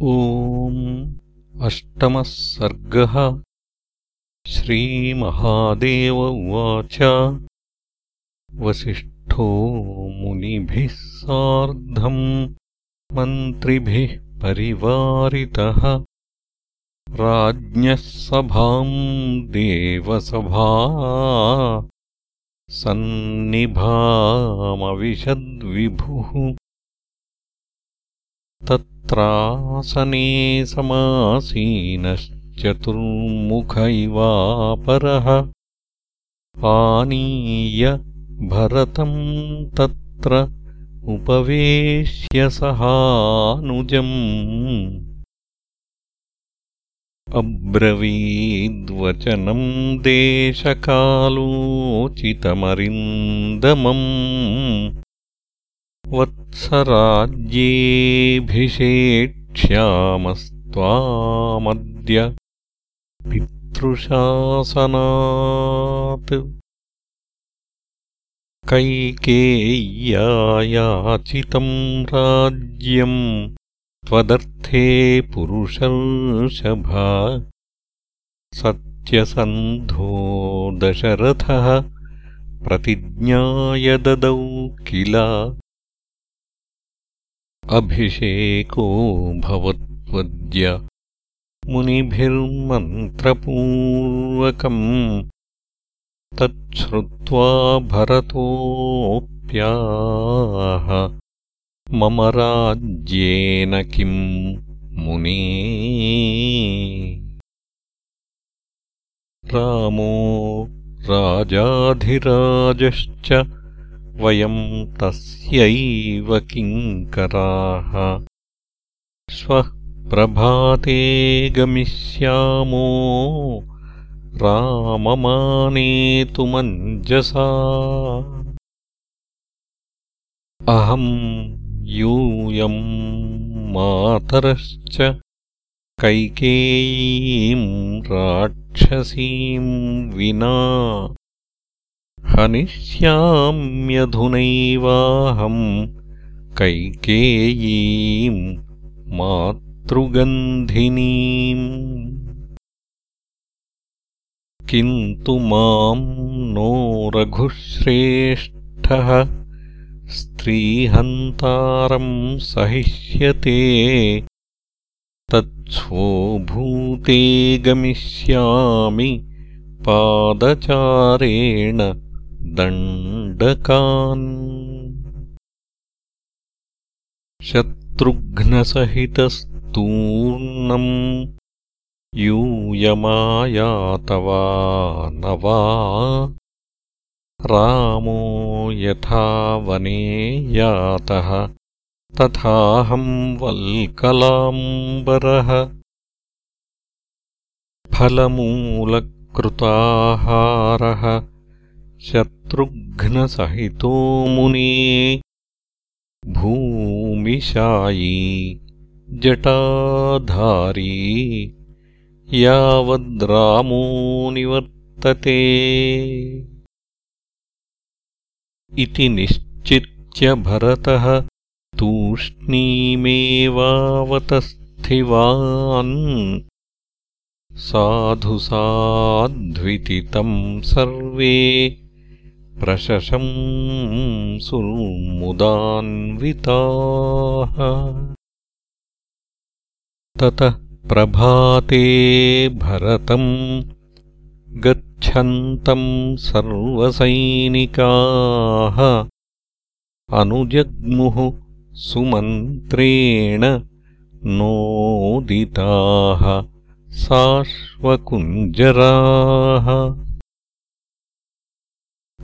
ॐ अष्टमः सर्गः श्रीमहादेव उवाच वसिष्ठो मुनिभिः सार्धम् मन्त्रिभिः परिवारितः राज्ञः सभाम् देवसभा सन्निभामविशद्विभुः तत्रासने समासीनश्चतुर्मुख इवापरः आनीय भरतम् तत्र उपवेश्य सहानुजम्। अब्रवीद्वचनम् देशकालोचितमरिन्दमम् वत्सराज्येऽभिषेक्ष्यामस्त्वामद्य पितृशासनात्। कैकेय्यायाचितम् राज्यम् त्वदर्थे पुरुषर्षभ सत्यसन्धो दशरथः प्रतिज्ञाय ददौ किल अभिषेको भवत्वद्य मुनिभिर्मन्त्रपूर्वकम् तच्छ्रुत्वा भरतोऽप्याह मम राज्येन किम् मुने? रामो राजाधिराजश्च वयम् तस्यैव किङ्कराः श्वः प्रभाते गमिष्यामो राममानेतुमञ्जसा। अहम् यूयम् मातरश्च कैकेयीम् राक्षसीम् विना हनिष्याम्यधुनैवाहम् कैकेयीम् मातृगन्धिनीम्। किन्तु माम् नो रघुश्रेष्ठः स्त्रीहन्तारम् सहिष्यते। तत्स्वोभूते गमिष्यामि पादचारेण दण्डकान्। शत्रुघ्नसहितस्तूर्णम् यूयमायातवा न वा रामो यथा वने यातः तथाहम् वल्कलाम्बरः। फलमूलकृताहारः शत्रुघ्नसहितो मुने भूमिशायी जटाधारी यावद्रामो निवर्तते इति निश्चित्य भरतः तूष्णीमेवावतस्थिवान्। साधु साध्वितितम् सर्वे प्रशशंसुर्मुदान्विताः ततः प्रभाते भरतम् गच्छन्तम् सर्वसैनिकाः। अनुजग्मुः सुमन्त्रेण नोदिताः साश्वकुञ्जराः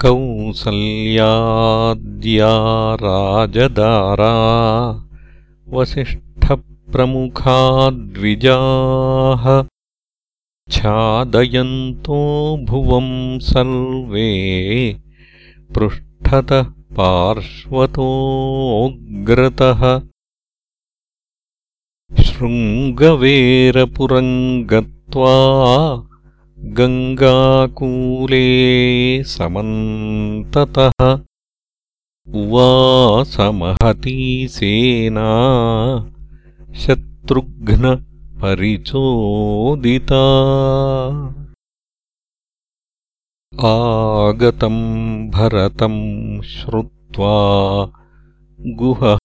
कौसल्याद्या राजदारा वसिष्ठप्रमुखा द्विजाः छादयन्तो भुवम् सर्वे पृष्ठतः पार्श्वतोऽग्रतः शृङ्गवेरपुरम् गत्वा गङ्गाकूले समन्ततः उवासमहती सेना शत्रुघ्नपरिचोदिता। आगतम् भरतम् श्रुत्वा गुहः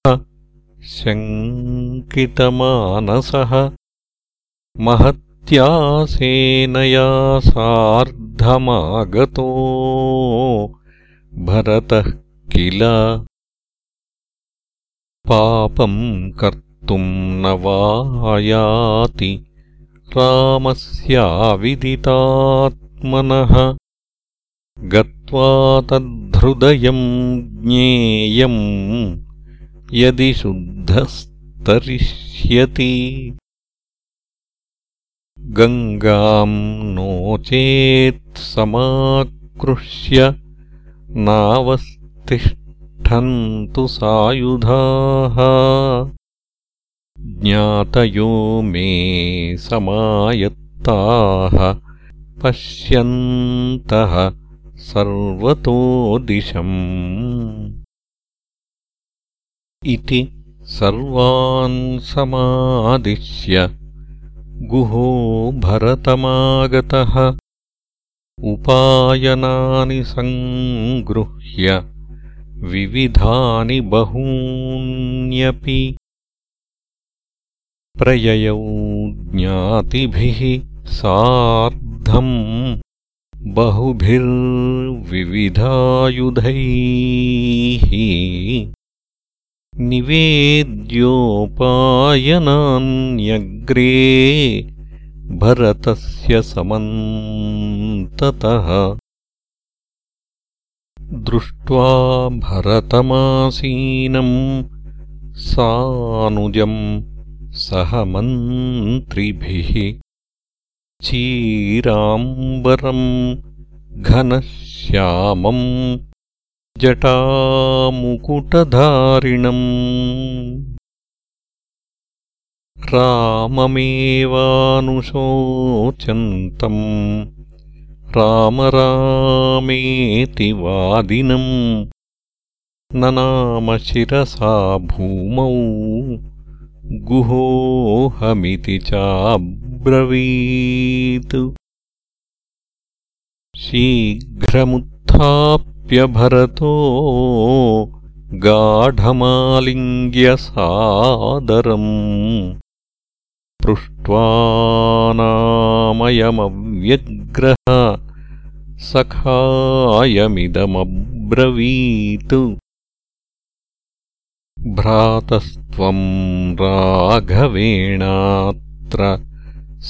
शङ्कितमानसः महत्या सेनया सार्धमागतो। भरतः किल? पापम् कर्तुम् न वायाति। रामस्याविदितात्मनः। गत्वा तद्धृदयम् ज्ञेयम्। यदि शुद्धस्तरिष्यति गङ्गाम् नो चेत्समाकृष्य नावस्थिष्ठन्तु सायुधाः। ज्ञातयो मे समायत्ताः पश्यन्तः सर्वतो दिशम्। इति सर्वान् समादिश्य गुहो भरतमागतः। उपायनानि सङ्गृह्य विविधानि बहून्यपि। प्रययौ ज्ञातिभिः सार्धम् बहुभिर्विविधायुधैः निवेद्योपायनान्यग्रे भरतस्य समन्ततः। दृष्ट्वा भरतमासीनम् सानुजम् सह मन्त्रिभिः। चीराम्बरम् घनश्यामम् जटामुकुटधारिणम्। राममेवानुशोचन्तम्। रामरामेति वादिनम्। ननामशिरसा भूमौ। गुहोऽहमिति चाब्रवीत् शीघ्रमुत्थाप्यभरतो गाढमालिङ्ग्यसादरम् पृष्ट्वानामयमव्यग्रह सखायमिदमब्रवीत् भ्रातस्त्वम् राघवेणात्र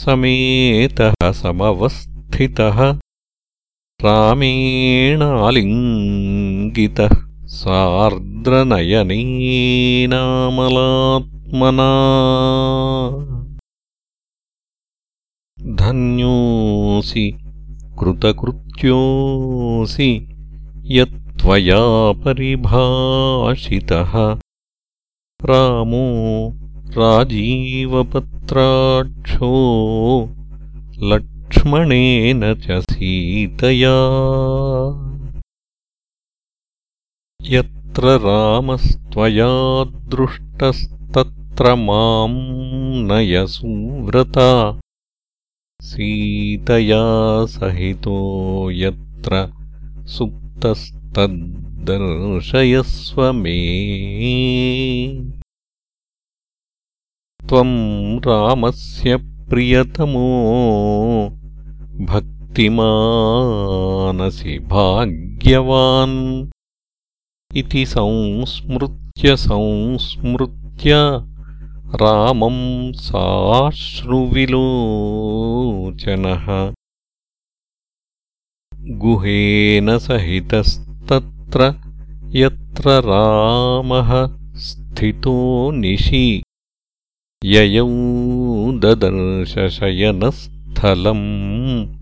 समेतः समवस्थितः रामेणालिङ्गितः सार्द्रनयनेनामलात्मना धन्योऽसि कृतकृत्योऽसि यत्त्वया परिभाषितः। रामो राजीवपत्राक्षो लक्ष्मणेन च सीतया यत्र रामस्त्वया दृष्टस्तत्र माम् नयसुव्रता सीतया सहितो यत्र सुप्तस्तद्दर्शयस्व मे। त्वम् रामस्य प्रियतमो भक्तिमानसि भाग्यवान्। इति संस्मृत्य संस्मृत्य रामम् साश्रुविलोचनः। गुहेन सहितस्तत्र यत्र रामः स्थितो निशि। ययौ ददर्शशयनस्थलम्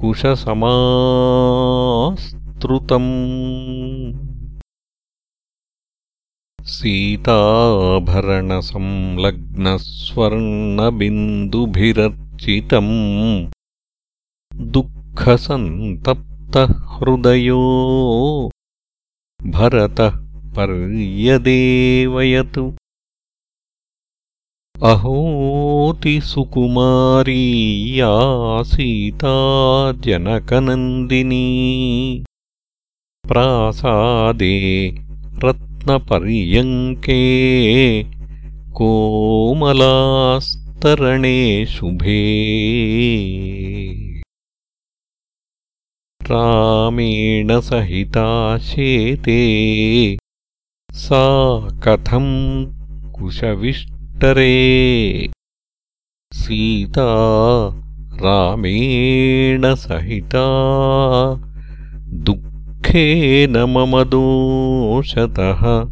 कुशसमास्तृतम्। सीताभरणसंलग्नस्वर्णबिन्दुभिरर्चितम्। दुःखसन्तप्तहृदयो। भरतः पर्यदेवयतु अहोति सुकुमारी या सीता जनकनन्दिनी। प्रासादे रत्नपर्यङ्के कोमलास्तरणे शुभे। रामेण सहिता शेते सा कथम् कुशविष्टरे सीता रामेण सहिता दुःखेन मम दोषतः।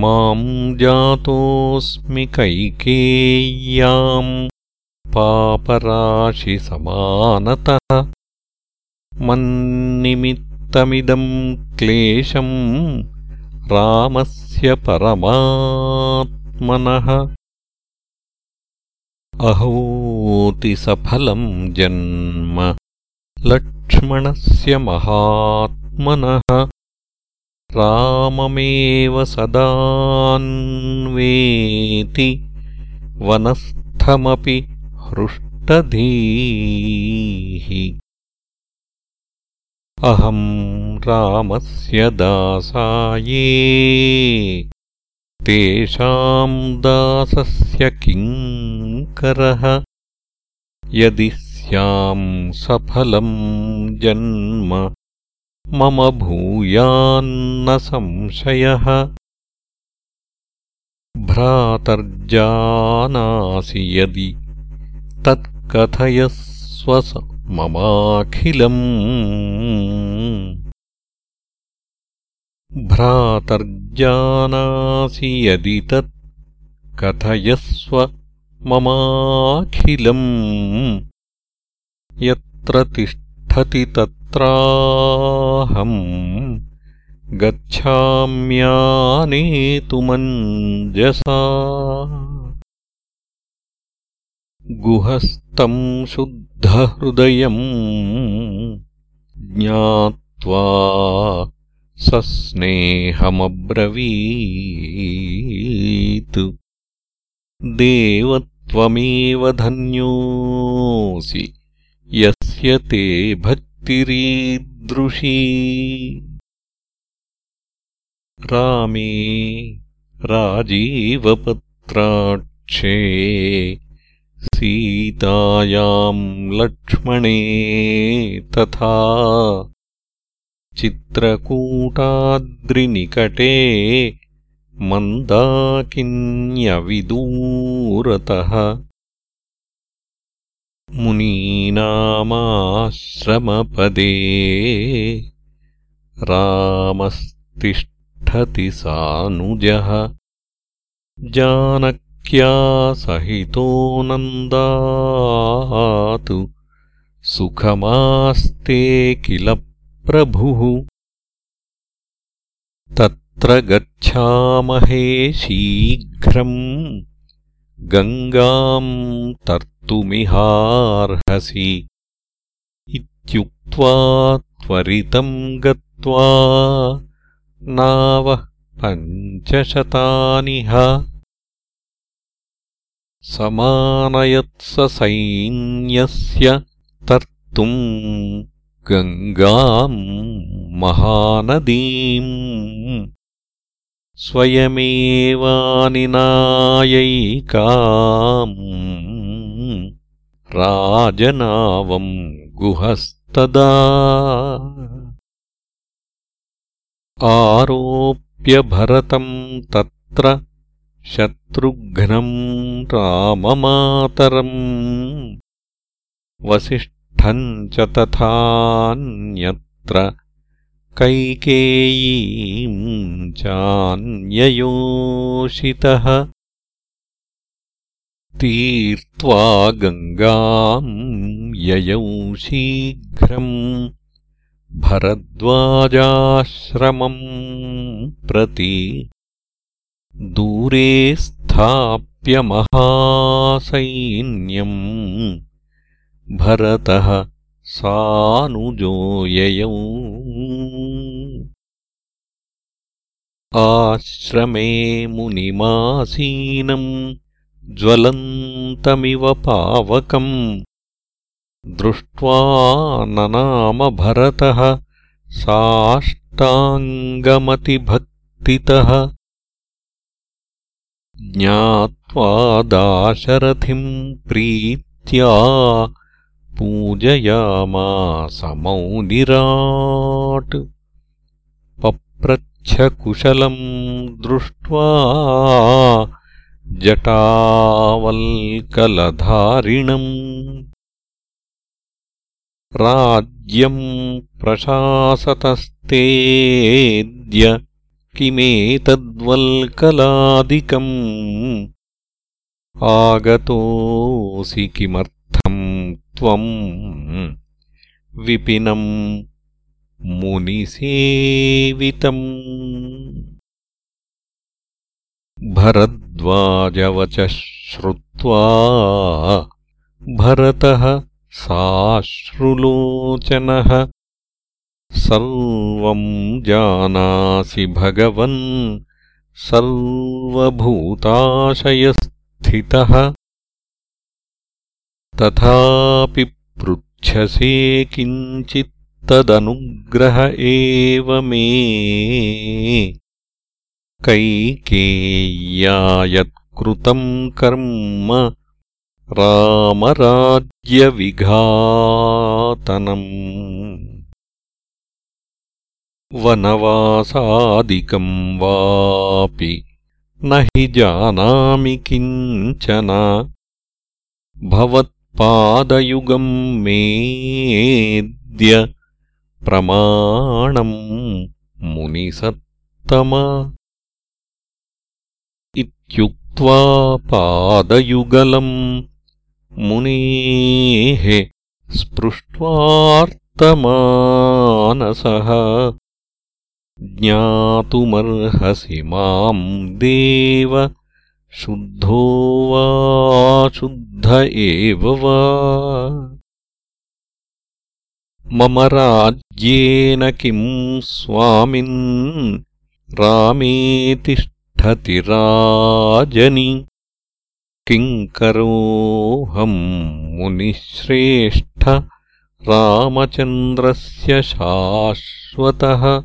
माम् जातोऽस्मि कैकेय्याम् पापराशिसमानतः। मन्निमित्तमिदम् क्लेशम् रामस्य परमात्मनः। अहोति सफलम् जन्म। लक्ष्मणस्य महात्मनः। राममेव सदान्वेति। वनस्थमपि हृष्टधीः। अहम् रामस्य दासाये तेषाम् दासस्य किङ्करः यदि स्याम् सफलम् जन्म मम भूयान्न संशयः। भ्रातर्जानासि यदि तत्कथयस्व ममाखिलम् भ्रातर्जानासि यदि तत् कथयस्व ममाखिलम्। यत्र तिष्ठति तत् त्राहम् गच्छाम्यानेतुमञ्जसा। गुहस्तम् शुद्धहृदयम् ज्ञात्वा सस्नेहमब्रवीत्। देवत्वमेव धन्योऽसि यस्य ते भक्ति तिरीदृशी रामे राजीवपत्राक्षे सीतायाम् लक्ष्मणे तथा चित्रकूटाद्रिनिकटे मन्दाकिन्यविदूरतः। मुनीनामाश्रमपदे रामस्तिष्ठति सानुजः। जानक्या सहितो नन्दातु सुखमास्ते किल प्रभुः। तत्र गच्छामहे शीघ्रम्। गङ्गाम् तर् तुमिहार्हसि इत्युक्त्वा त्वरितम् गत्वा नावः पञ्चशतानिह। समानयत्सैन्यस्य तर्तुम् गङ्गाम् महानदीम् स्वयमेवानिनायैकाम् राजनावम् गुहस्तदा। आरोप्य भरतम् तत्र शत्रुघ्नम् राममातरम्। वसिष्ठम् च तथान्यत्र कैकेयीम् चान्ययोषितः तीर्त्वा गङ्गाम् ययौ शीघ्रम् भरद्वाजाश्रमम् प्रति दूरे स्थाप्य महासैन्यम् भरतः सानुजो ययौ। आश्रमे मुनिमासीनम् ज्वलन्तमिव पावकम्। दृष्ट्वा ननाम भरतः साष्टाङ्गमतिभक्तितः। ज्ञात्वा दाशरथिम् प्रीत्या पूजयामासमौनिराट् पप्रच्छकुशलम् दृष्ट्वा जटावल्कलधारिणम्। राज्यम् प्रशासतस्तेऽद्य किमेतद्वल्कलादिकम्। आगतोऽसि किमर्थम् त्वम् विपिनम् मुनिसेवितम् भरद्वाजवचः श्रुत्वा भरतः साश्रुलोचनः। सर्वम् जानासि भगवन् सर्वभूताशयस्थितः तथापि पृच्छसे किञ्चित्तदनुग्रह एव मे। कैकेय्या यत्कृतम् कर्म रामराज्यविघातनम्। वनवासादिकम् वापि न हि जानामि किञ्चन भवत्पादयुगम् मेद्य प्रमाणम् मुनिसत्तम इत्युक्त्वा पादयुगलम् मुनेः स्पृष्ट्वार्तमानसः ज्ञातुमर्हसि माम् देव शुद्धो वा शुद्ध एव वा। मम राज्येन किम् स्वामिन् रामे तिष्ठति राजनि। किम् करोऽहम् मुनिश्रेष्ठ रामचन्द्रस्य शाश्वतः।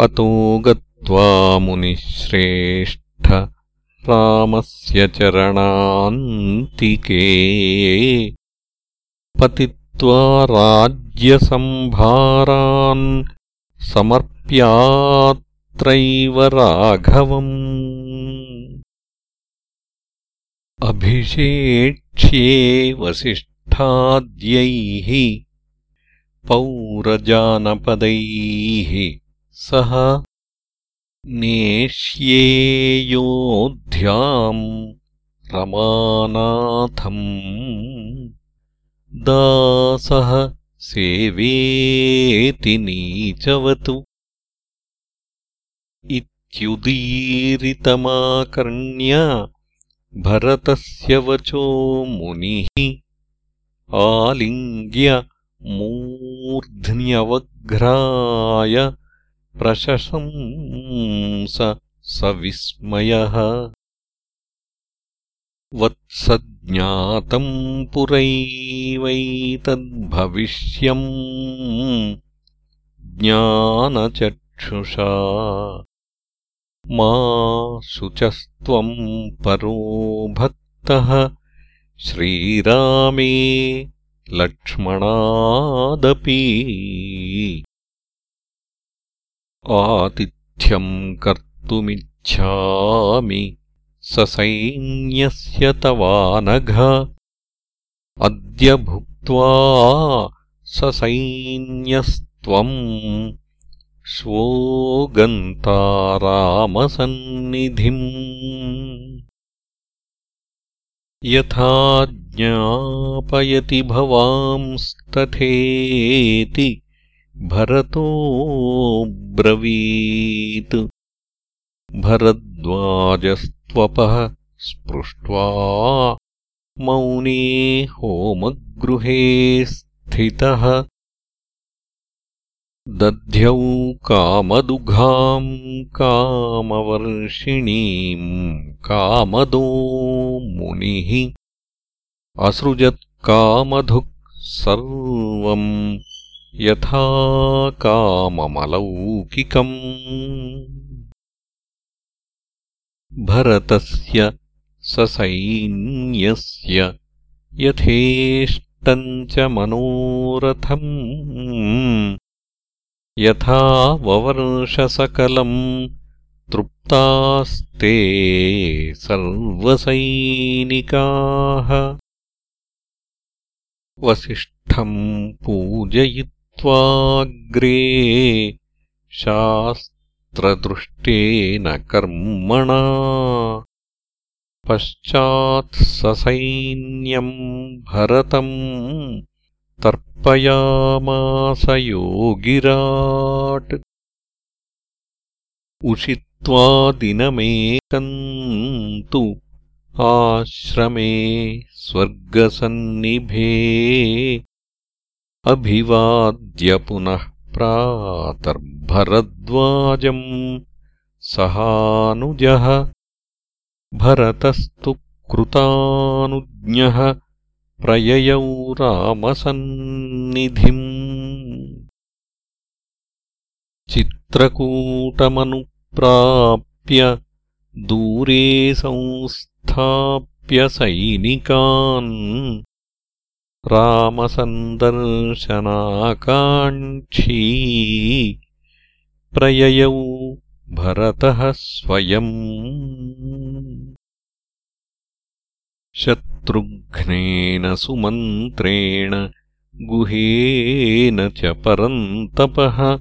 अतो गत्वा मुनिश्रेष्ठ रामस्य चरणान्तिके। पतित्वा राज्यसम्भारान् समर्प्यात्रैव राघवम्। अभिषेक्ष्ये वसिष्ठाद्यैः पौरजानपदैः सह नेष्येयोऽध्याम् रमानाथम् दासः सेवेति नीचवतु। इत्युदीरितमाकर्ण्य भरतस्य वचो मुनिः आलिङ्ग्य मूर्ध्न्यवघ्राय प्रशशंस स विस्मयः वत्सज्ञातम् पुरैवैतद्भविष्यम् ज्ञानचक्षुषा। मा शुचस्त्वम् परो भक्तः श्रीरामे लक्ष्मणादपि आतिथ्यम् कर्तुमिच्छामि। ससैन्यस्य तवानघ। अद्य भुक्त्वा ससैन्यस्त्वम् श्वो गन्ता रामसन्निधिम् यथा ज्ञापयति भवांस्तथेति भरतोऽब्रवीत् भरद्वाजस्त्वपः स्पृष्ट्वा मौने होमगृहे स्थितः। दध्यौ कामदुघाम् कामवर्षिणीम् कामदो मुनिः। असृजत्कामधुक् सर्वम् यथा काममलौकिकम्। भरतस्य ससैन्यस्य यथेष्टम् च मनोरथम्। यथा ववर्षसकलम् तृप्तास्ते सर्वसैनिकाः। वसिष्ठम् पूजयित्वाग्रे शास्त्रदृष्टेन कर्मणा। पश्चात् ससैन्यम् भरतम् तर्पयामास योगिराट्। उषित्वा दिनमेकम् तु आश्रमे स्वर्गसन्निभे अभिवाद्य पुनः प्रातर्भरद्वाजम् सहानुजः भरतस्तु कृतानुज्ञः प्रययौ रामसन्निधिम्। चित्रकूटमनुप्राप्य दूरे संस्थाप्य सैनिकान् रामसन्दर्शनाकाङ्क्षी प्रययौ भरतः स्वयम्। शत्रुघ्नेन सुमन्त्रेण गुहेन च परन्तपः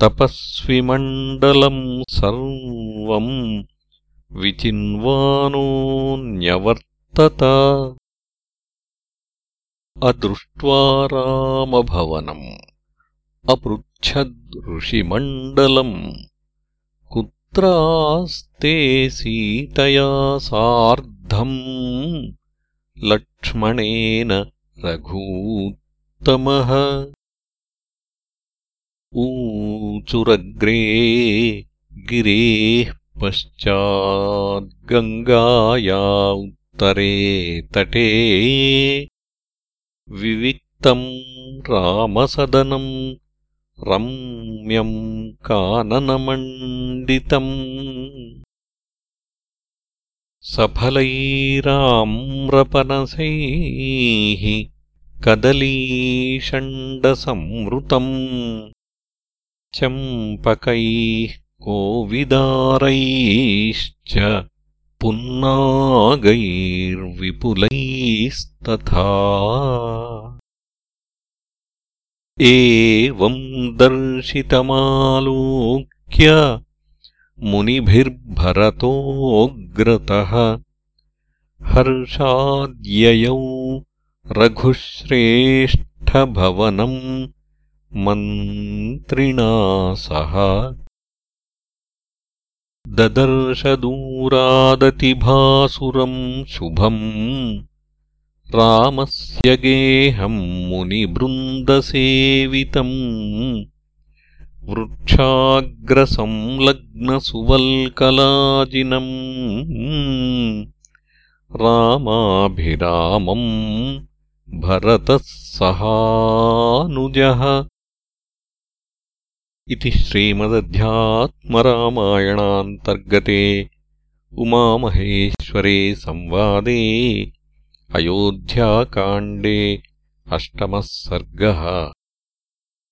तपस्विमण्डलम् सर्वम् विचिन्वानोऽन्यवर्तत अदृष्ट्वा रामभवनम्। अपृच्छदृषिमण्डलम् कुत्रास्ते सीतया सार्धम्। लक्ष्मणेन रघूत्तमः। ऊचुरग्रे गिरेः पश्चाद्गङ्गाया उत्तरे तटे विविक्तम् रामसदनम् रम्यम् काननमण्डितम् सफलैराम्रपनसैः कदलीषण्डसंवृतम् चम्पकैः कोविदारैश्च पुन्नागैर्विपुलैस्तथा। एवम् दर्शितमालोक्य मुनिभिर्भरतोऽग्रतः। हर्षाद्ययौ रघुश्रेष्ठभवनम् मन्त्रिणा सह ददर्शदूरादतिभासुरम् शुभम्। रामस्य गेहम् मुनिवृन्दसेवितम् वृक्षाग्रसंलग्नसुवल्कलाजिनम्। रामाभिरामम् भरतः सहानुजः इति श्रीमदध्यात्मरामायणान्तर्गते उमामहेश्वरे संवादे अयोध्याकाण्डे अष्टमः सर्गः